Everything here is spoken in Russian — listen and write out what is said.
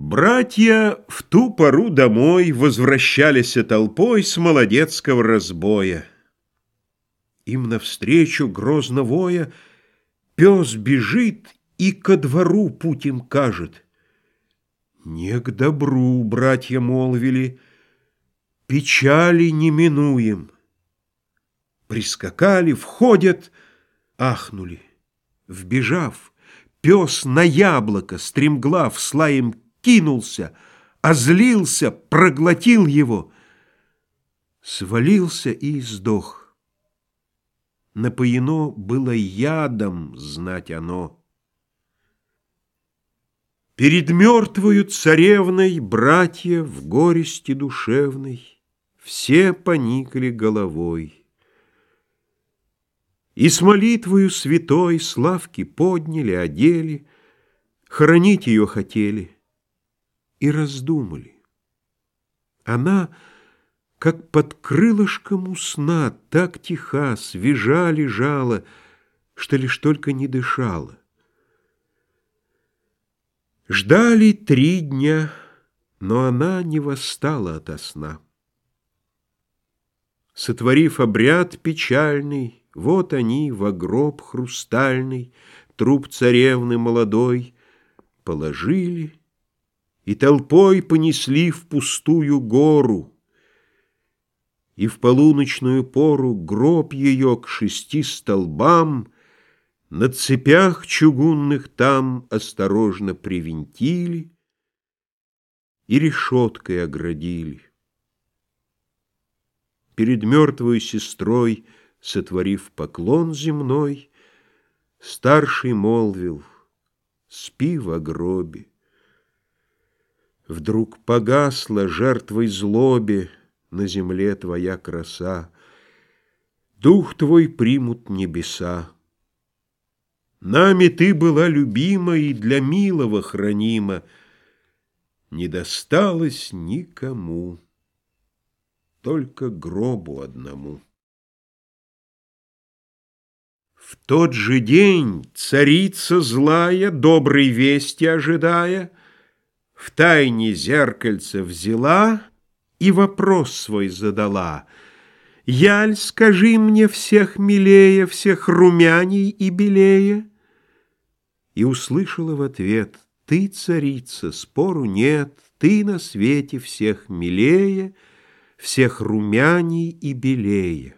Братья в ту пору домой Возвращались толпой с молодецкого разбоя. Им навстречу грозно воя Пес бежит и ко двору путь им кажет. Не к добру, братья молвили, Печали не минуем. Прискакали, входят, ахнули. Вбежав, пес на яблоко, стремглав, слаем кинулся, озлился, проглотил его, свалился и сдох. Напоено было ядом, знать оно. Перед мертвою царевной братья в горести душевной все поникли головой. И с молитвою святой славки подняли, одели, хоронить ее хотели — и раздумали. Она, как под крылышком у сна, так тиха, свежа лежала, что лишь только не дышала. Ждали три дня, но она не восстала ото сна. Сотворив обряд печальный, вот они в гроб хрустальный, труп царевны молодой, положили и толпой понесли в пустую гору. И в полуночную пору гроб ее к шести столбам На цепях чугунных там осторожно привинтили И решеткой оградили. Перед мертвой сестрой, сотворив поклон земной, Старший молвил, спи в гробе. Вдруг погасла жертвой злобе На земле твоя краса, Дух твой примут небеса. Нами ты была любима И для милого хранима, Не досталось никому, Только гробу одному. В тот же день царица злая, Доброй вести ожидая, в тайне зеркальце взяла и вопрос свой задала. «Яль, скажи мне всех милее, всех румяней и белее?» И услышала в ответ, «Ты, царица, спору нет, ты на свете всех милее, всех румяней и белее».